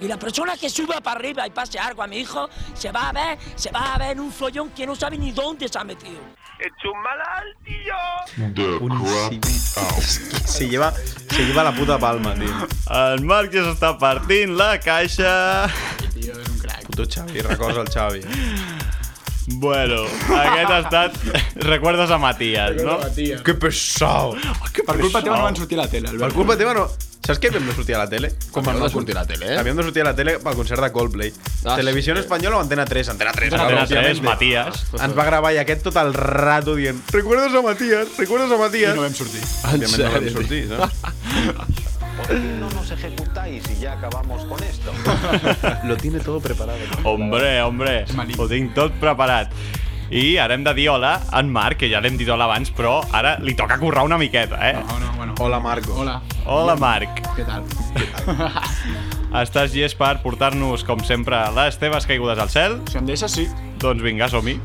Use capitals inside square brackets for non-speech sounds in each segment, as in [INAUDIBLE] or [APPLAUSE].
Y la persona que suba para arriba y pase algo a mi hijo, se va a ver, se va a ver en un follón que no sabe ni dónde se ha metido. ¡Ets un tio! Boníssim. Se lleva, se lleva la puta palma, tio. El Marc ja s'està partint la caixa. Tio, és un crac. Puto Xavi, recorda el Xavi. Bueno, aquest ha estat... Recuerdes a Matías, no? Tia. Que pesado. Per culpa teva no van sortir a la tele, Per Albert. culpa teva no... Saps què havíem de sortir a la tele? Com van de sortir a la tele, eh? Havíem de sortir a la tele pel concert de Coldplay. Ah, Televisió sí. Espanyola o Antena 3? Antena 3, Antena claro, 3, òbviamente. Matías. Ens va gravar i aquest tot el rato dient Recuerdes a Matías? Recuerdes a I Matías? no vam sortir. Òbviament no vam sortir, no? [LAUGHS] ¿Por qué no nos ejecutáis y ya acabamos con esto? [LAUGHS] Lo tiene todo preparado. Hombre, hombre, ho tinc tot preparat. I ara hem de dir hola a en Marc, que ja l'hem dit hola abans, però ara li toca currar una miqueta, eh? No, no, bueno. Hola, Marco. Hola. Hola, Marc. Què tal? [LAUGHS] Estàs llest per portar-nos, com sempre, les teves caigudes al cel? Si em deixes, sí. Doncs vinga, som-hi.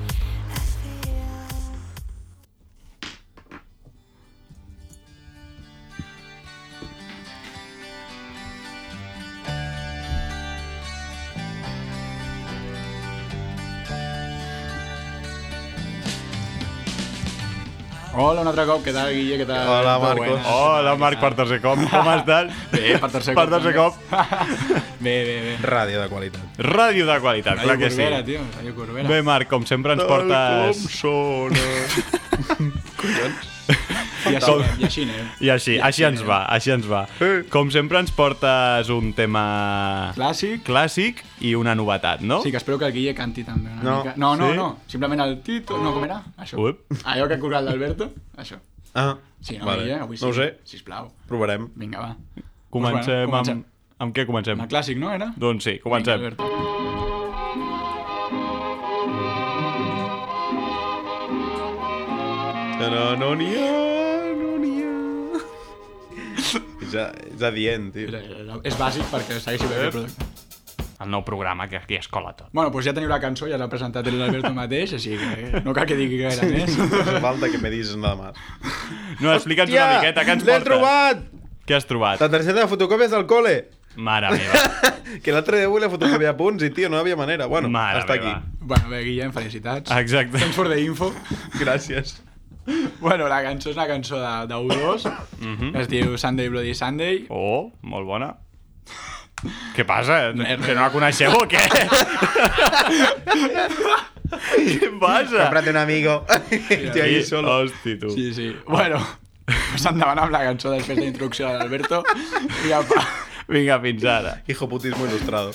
Hola un altre cop, què tal, Guille? Què tal? Hola, Marcos. buenas. Hola, Marc, per tercer cop. Com [LAUGHS] estàs? Bé, per tercer Per cop. tercer també. cop. [LAUGHS] Bé, bé, bé. Ràdio de qualitat. Ràdio de qualitat, clar Radio que sí. Corbera, tio. Radio Corbera. Bé, Marc, com sempre ens portes... sona. [LAUGHS] I així, i així anem. I així, així ens va, així ens va. Com sempre ens portes un tema Clàssic. clàssic i una novetat, no? Sí, que espero que el Guille canti també una No. mica. No, no, Sí? no. Simplement el títol... No, com era? Això. Up. Allò que ha currat l'Alberto. Això. Ah, Sí, no, vale. Guille? Avui sí. No ho sé, Sisplau. provarem. Vinga, va. Comencem, Doncs bueno, comencem. amb... Amb què comencem? Una clàssic, no, era? Doncs sí, Vinga, comencem. Alberto. No, És, a, és adient, tio. Era- era- És bàsic perquè segueixi bé el producte. El nou programa que aquí es cola tot. Bueno, doncs ja teniu la cançó, ja l'ha presentat l'Alberto mateix, així que no cal que digui gaire més. [LAUGHS] No falta que me dices nada más. No, explica'ns una miqueta, què ens l'he portes? trobat! Què has trobat? La targeta de fotocòpies del cole. Mare meva. [LAUGHS] Que l'altre dia avui la fotocopia a punts i, tio, no hi havia manera. Bueno, Mare està meva. aquí. Bueno, bé, Guillem, felicitats. Exacte. Thanks for the info. Gràcies. Bueno, la cançó és una cançó de, de U2, Mhm. es diu Sunday Bloody Sunday. Oh, molt bona. Què passa? Que no la coneixeu o què? [LAUGHS] què passa? Cómprate un amigo. Estoy ahí solo. Hosti, tu. Sí, sí. Bueno, pues endavant amb la cançó després de la introducció de l'Alberto. I apa. Vinga, fins ara. Hijo putismo ilustrado.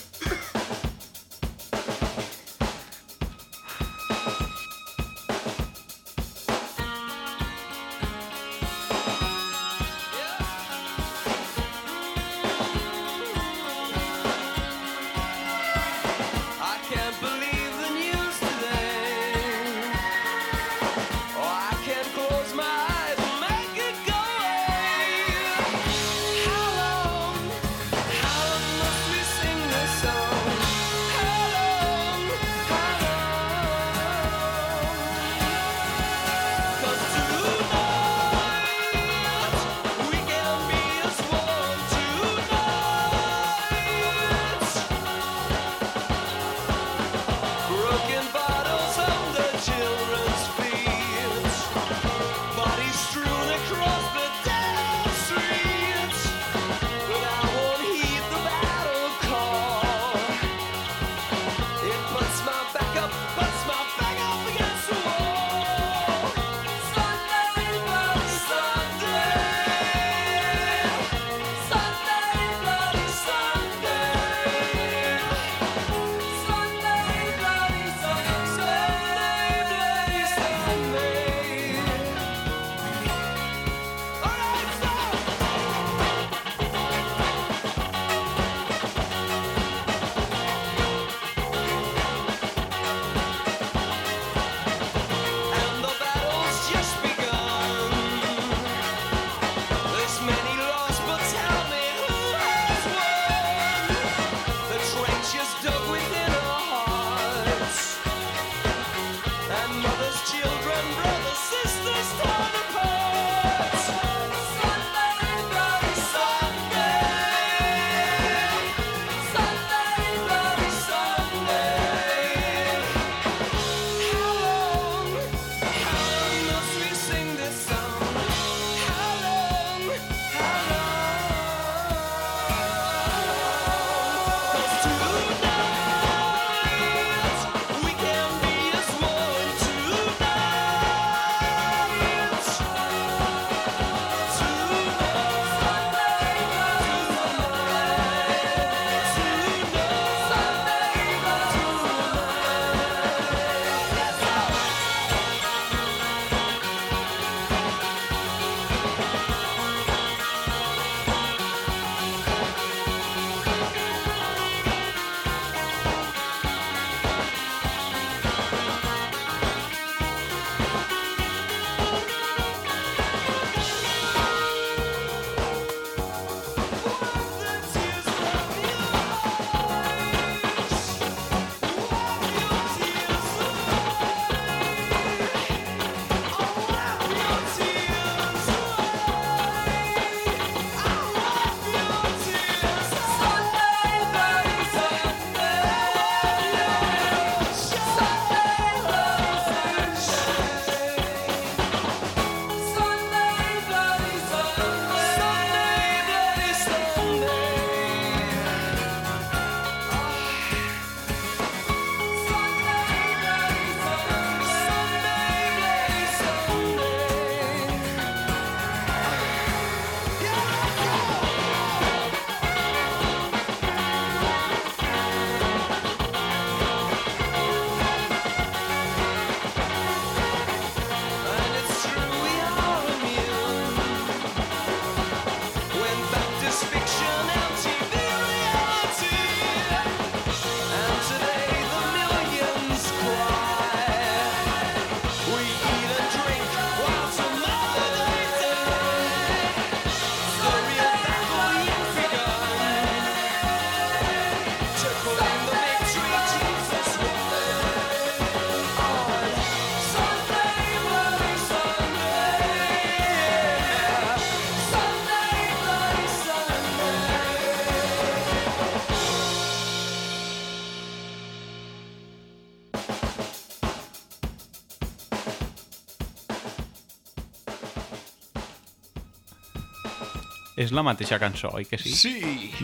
És la mateixa cançó, oi que sí? Sí.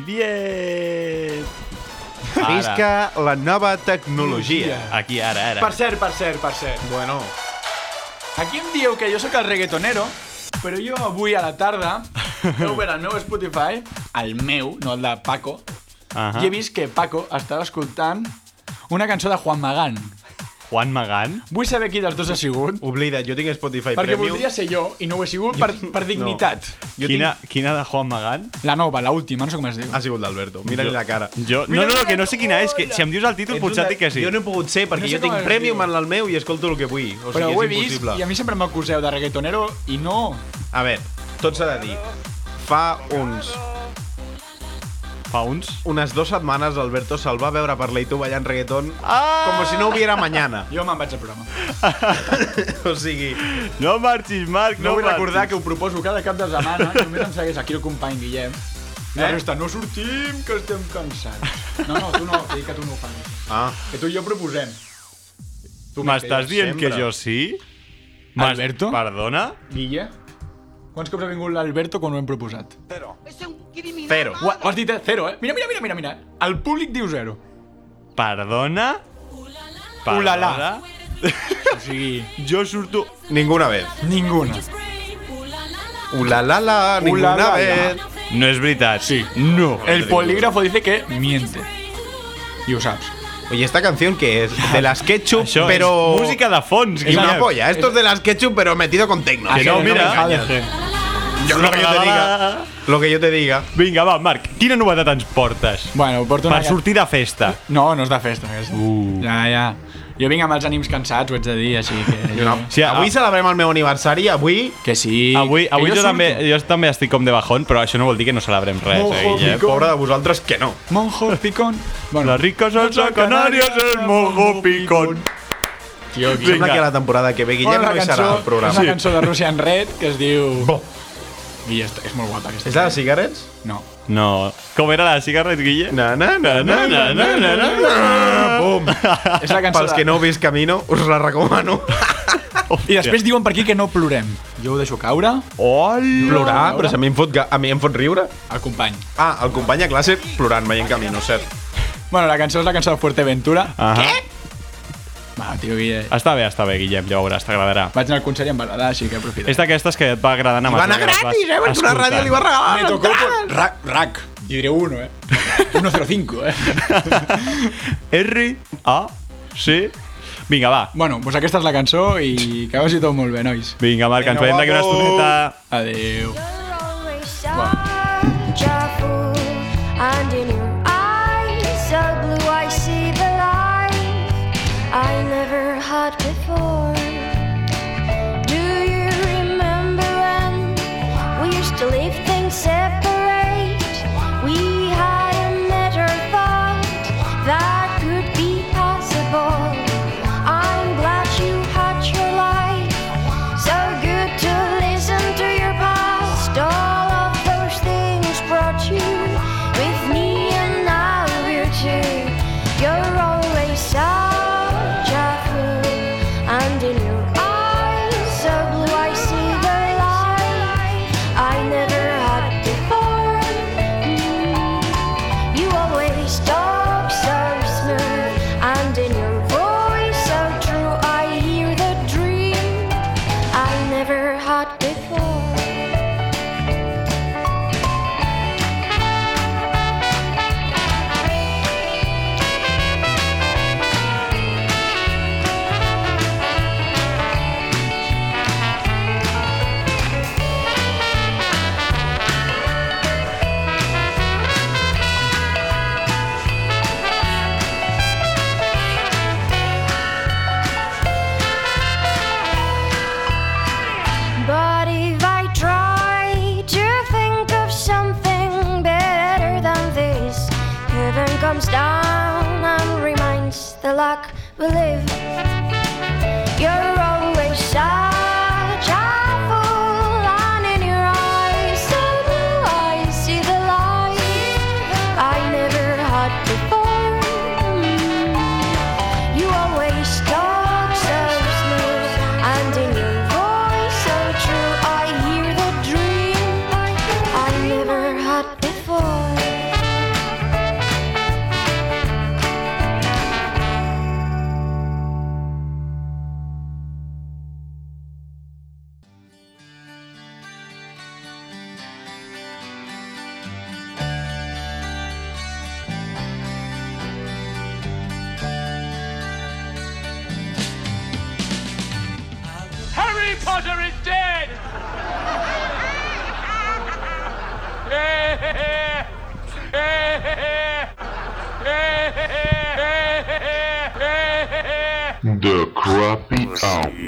Bien! Ara, Visca la nova tecnologia. aquí, ara, ara. Per cert, per cert, per cert. Bueno, Aquí em dieu que jo sóc el reggaetonero, però jo avui a la tarda he obert [LAUGHS] el meu Spotify, el meu, no el de Paco, Ahà. i he vist que Paco estava escoltant una cançó de Juan Magán. Juan Magán? Vull saber qui dels dos ha sigut, oblida, jo tinc Spotify perquè Premium. voldria ser jo i no ho he sigut per, per dignitat. Jo Quina, quina de Juan Magán? La nova, la última, no sé com es diu. Ha sigut l'Alberto. Mira-li la cara. Jo, no, no, no, que no sé quina és, que si em dius el títol Ets un potser et de- dic que sí. Jo no he pogut ser, perquè No sé jo tinc es Premium diu. en el meu i escolto el que vull. O sigui, Però ho he és vist impossible. i a mi sempre m'acuseu de reggaetonero i no. A veure, tot s'ha de dir. Fa uns, Fa uns... unes dues setmanes Alberto se'l va veure per l'Eitu ballant reggaeton Ah! com si no hubiera mañana. Jo me'n vaig al programa. [LAUGHS] o sigui, No marxis, Marc, No no, vull marxis. recordar que ho proposo cada cap de setmana, [LAUGHS] només em segueix aquí el company Guillem. I la resta, no sortim, que estem cansats. No, no, tu no, que dic que tu no ho fas. ah, Que tu i jo proposem. Tu M'estàs dient que sempre. jo sí? Alberto? Perdona? Guille? Quants cops ha vingut l'Alberto quan ho hem proposat? zero. Ho, ho has dit, eh? Zero, eh? Mira, mira, mira, mira, mira. El públic diu zero. Perdona? Ulala. Perdona? O sigui, Jo surto... Ninguna vez. ninguna. Ulalala, ninguna Ulalala. vez. No és veritat. Sí. No. El polígrafo dice que miente. I ho saps. Oye, ¿esta canción qué es? De las Ketchup, Això pero... és música de fons, Y una Guillem. polla. Esto es de las Ketchup, pero metido con tecno. Que no, mira. Yo lo que yo te diga. Lo que yo te diga. Vinga, va, Marc, quina novetat ens portes? Bueno, porto una... Per sortir de festa. No, no és de festa, aquesta. Uh. Ja, ja. Jo vinc amb els ànims cansats, ho haig de dir, així que... [LAUGHS] Jo, No. Sí, avui celebrem el meu aniversari, avui... Que sí. Avui, avui que jo, també, jo també estic com de bajón, però això no vol dir que no celebrem res, Ojo, eh, Guillem? pico. Pobre de vosaltres que no. Monjo picón. Bueno, La rica salsa canària és el mojo picón. Tio, Sembla Vinga. que la temporada que ve Guillem no hi serà al programa. una cançó de Russian Red que es diu... Bo. I està, és molt guapa aquesta. És la de Cigarets? No. No. Com era la cigarret, Guille? Na, na, na, na, na, na, na, na, na. Bum. És la cançó Pels que no heu vist Camino, us la recomano. I després diuen per aquí que no plorem. Jo ho deixo caure Hola! Plorar, però si a mi em fot, a mi em fot riure. al company. Ah, el company a classe plorant veient Camino, cert. Bueno, la cançó és la cançó de Fuerteventura. Ahà. Va, tio, Guille. Està bé, està bé, Guillem, ja veuràs, t'agradarà. Vaig anar al concert i em va agradar, així que aprofita. És d'aquestes que et va agradant a Va anar les vas gratis, eh? Perquè una ràdio li va regalar Me tocó por rack, rack. Y diré uno, eh. [LAUGHS] 105, eh. [LAUGHS] R, A, C... Vinga, va. bueno, doncs aquesta és la cançó i que vagi tot molt bé, nois. Vinga, Marc, ens veiem d'aquí una estoneta. Adéu. always You're all comes down and reminds the luck The Crappy Hour.